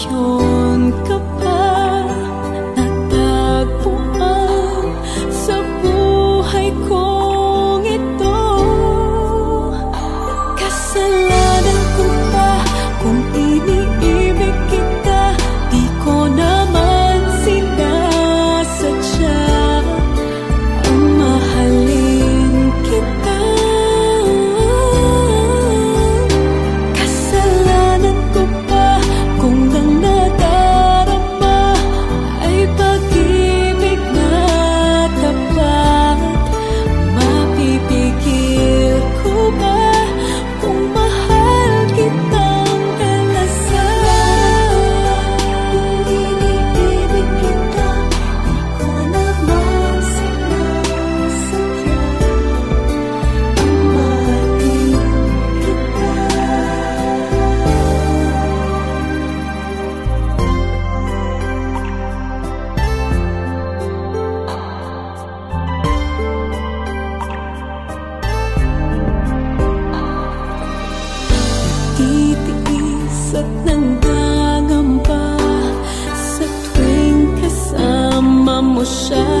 秋 at nanggagampa sa tuwing kasama mo siya.